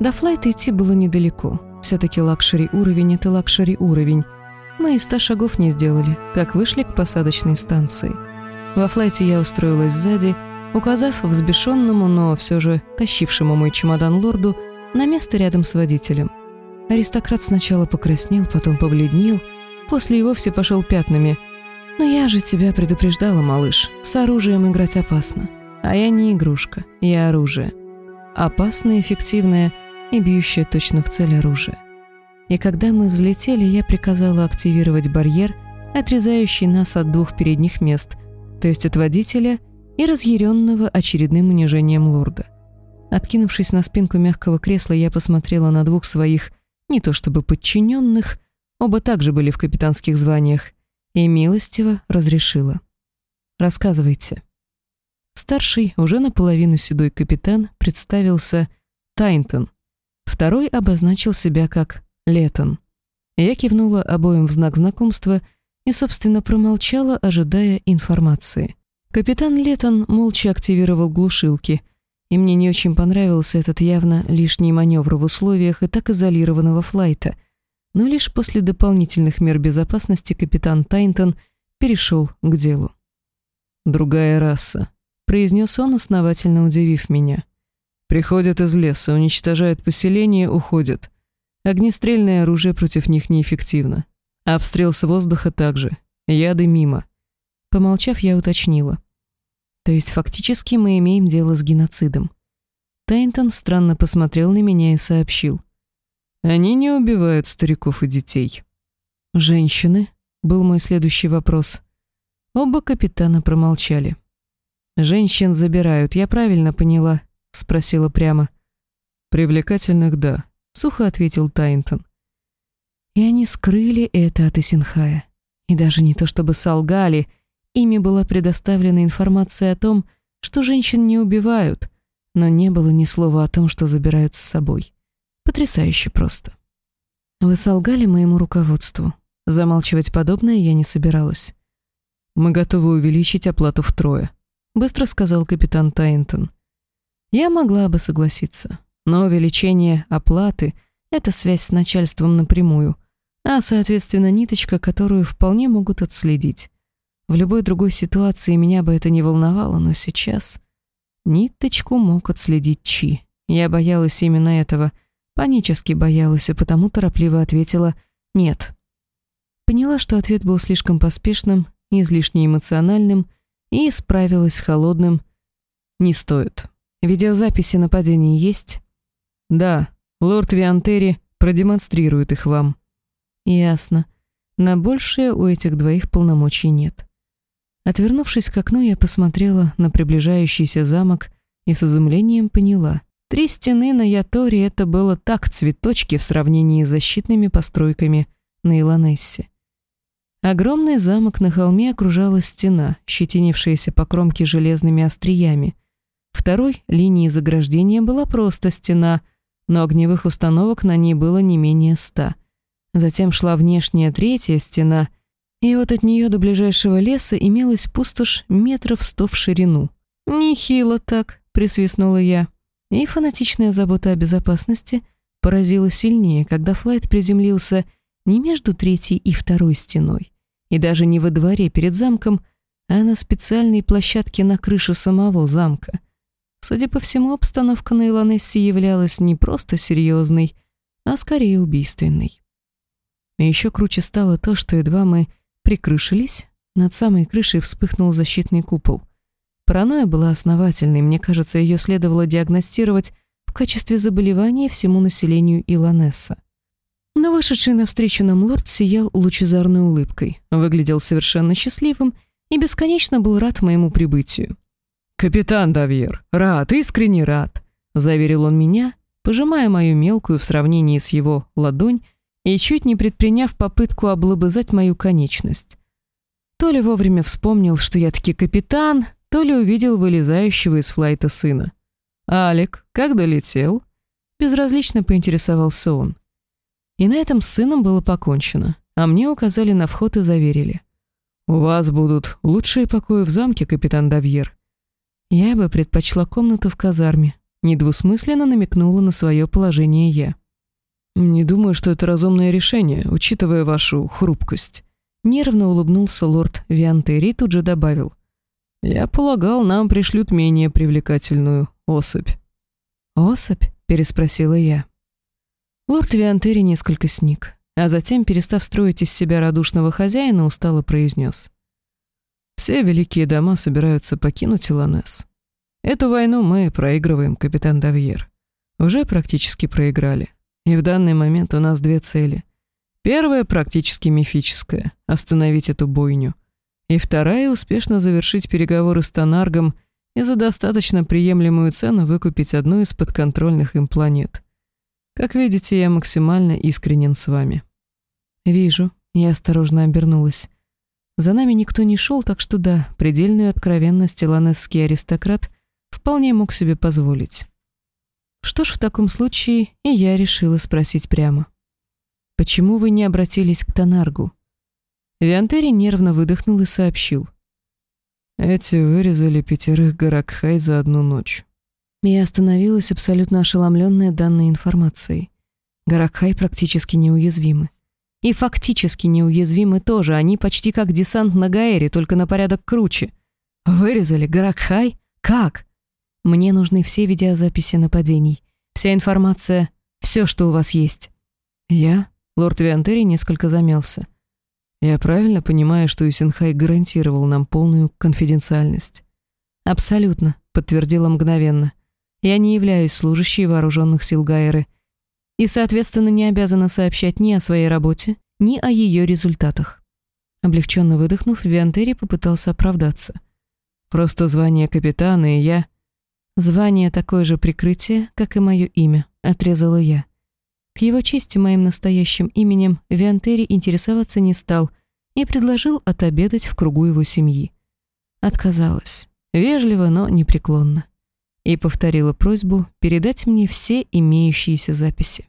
До флайта идти было недалеко. Все-таки лакшери уровень — это лакшери уровень. Мы и ста шагов не сделали, как вышли к посадочной станции. Во флайте я устроилась сзади, указав взбешенному, но все же тащившему мой чемодан лорду на место рядом с водителем. Аристократ сначала покраснел, потом побледнел, после и вовсе пошел пятнами. «Но я же тебя предупреждала, малыш, с оружием играть опасно. А я не игрушка, я оружие. Опасное, эффективное и бьющее точно в цель оружие. И когда мы взлетели, я приказала активировать барьер, отрезающий нас от двух передних мест, то есть от водителя и разъяренного очередным унижением лорда. Откинувшись на спинку мягкого кресла, я посмотрела на двух своих, не то чтобы подчиненных, оба также были в капитанских званиях, и милостиво разрешила. «Рассказывайте». Старший, уже наполовину седой капитан, представился Тайнтон. Второй обозначил себя как Летон. Я кивнула обоим в знак знакомства и, собственно, промолчала, ожидая информации. Капитан Летон молча активировал глушилки, и мне не очень понравился этот явно лишний маневр в условиях и так изолированного флайта, но лишь после дополнительных мер безопасности капитан Тайнтон перешел к делу. «Другая раса», произнес он, основательно удивив меня. Приходят из леса, уничтожают поселение, уходят. Огнестрельное оружие против них неэффективно. Обстрел с воздуха также. Яды мимо. Помолчав, я уточнила. То есть фактически мы имеем дело с геноцидом. Тайнтон странно посмотрел на меня и сообщил. Они не убивают стариков и детей. Женщины? Был мой следующий вопрос. Оба капитана промолчали. «Женщин забирают, я правильно поняла?» — спросила прямо. «Привлекательных, да», — сухо ответил Тайнтон. И они скрыли это от Исинхая. И даже не то чтобы солгали, ими была предоставлена информация о том, что женщин не убивают, но не было ни слова о том, что забирают с собой. Потрясающе просто. Вы солгали моему руководству. Замалчивать подобное я не собиралась. Мы готовы увеличить оплату втрое, быстро сказал капитан Тайнтон. Я могла бы согласиться, но увеличение оплаты — это связь с начальством напрямую, а, соответственно, ниточка, которую вполне могут отследить. В любой другой ситуации меня бы это не волновало, но сейчас... Ниточку мог отследить Чи. Я боялась именно этого, панически боялась, а потому торопливо ответила «нет». Поняла, что ответ был слишком поспешным, излишне эмоциональным — и справилась с холодным «Не стоит». Видеозаписи нападений есть? Да, лорд Виантери продемонстрирует их вам. Ясно. На большее у этих двоих полномочий нет. Отвернувшись к окну, я посмотрела на приближающийся замок и с изумлением поняла. Три стены на Яторе — это было так цветочки в сравнении с защитными постройками на Илонессе. Огромный замок на холме окружала стена, щетинившаяся по кромке железными остриями. Второй линией заграждения была просто стена, но огневых установок на ней было не менее ста. Затем шла внешняя третья стена, и вот от нее до ближайшего леса имелась пустошь метров сто в ширину. «Нехило так», — присвистнула я. И фанатичная забота о безопасности поразила сильнее, когда флайт приземлился не между третьей и второй стеной, и даже не во дворе перед замком, а на специальной площадке на крыше самого замка. Судя по всему, обстановка на Илонессе являлась не просто серьезной, а скорее убийственной. И еще круче стало то, что едва мы прикрышились, над самой крышей вспыхнул защитный купол. Паранойя была основательной, мне кажется, ее следовало диагностировать в качестве заболевания всему населению Илонесса. Но вышедший навстречу нам лорд сиял лучезарной улыбкой, выглядел совершенно счастливым и бесконечно был рад моему прибытию. «Капитан Давьер, рад, искренне рад», — заверил он меня, пожимая мою мелкую в сравнении с его ладонь и чуть не предприняв попытку облобызать мою конечность. То ли вовремя вспомнил, что я таки капитан, то ли увидел вылезающего из флайта сына. «Алик, как долетел?» Безразлично поинтересовался он. И на этом с сыном было покончено, а мне указали на вход и заверили. «У вас будут лучшие покои в замке, капитан Давьер». Я бы предпочла комнату в казарме, Недвусмысленно намекнула на свое положение я. «Не думаю, что это разумное решение, учитывая вашу хрупкость». Нервно улыбнулся лорд Виантери и тут же добавил. «Я полагал, нам пришлют менее привлекательную особь». «Особь?» — переспросила я. Лорд Виантери несколько сник, а затем, перестав строить из себя радушного хозяина, устало произнес. «Все великие дома собираются покинуть Илонес. Эту войну мы проигрываем, капитан Давьер. Уже практически проиграли. И в данный момент у нас две цели. Первая практически мифическая — остановить эту бойню. И вторая — успешно завершить переговоры с Тонаргом и за достаточно приемлемую цену выкупить одну из подконтрольных им планет. Как видите, я максимально искренен с вами. Вижу, я осторожно обернулась. За нами никто не шел, так что да, предельную откровенность илонесский аристократ вполне мог себе позволить. Что ж, в таком случае и я решила спросить прямо. «Почему вы не обратились к Тонаргу?» Виантери нервно выдохнул и сообщил. «Эти вырезали пятерых Гаракхай за одну ночь». Я остановилась абсолютно ошеломленная данной информацией. Гаракхай практически неуязвимы. И фактически неуязвимы тоже, они почти как десант на Гаэре, только на порядок круче. Вырезали Гаракхай? Как? Мне нужны все видеозаписи нападений. Вся информация, все, что у вас есть». «Я?» Лорд Виантери несколько замялся. «Я правильно понимаю, что Исенхай гарантировал нам полную конфиденциальность?» «Абсолютно», — подтвердила мгновенно. «Я не являюсь служащей вооруженных сил Гайеры и, соответственно, не обязана сообщать ни о своей работе, ни о ее результатах». Облегченно выдохнув, Виантери попытался оправдаться. «Просто звание капитана и я...» «Звание такое же прикрытие, как и мое имя», — отрезала я. К его чести моим настоящим именем Виантери интересоваться не стал и предложил отобедать в кругу его семьи. Отказалась. Вежливо, но непреклонно. И повторила просьбу передать мне все имеющиеся записи.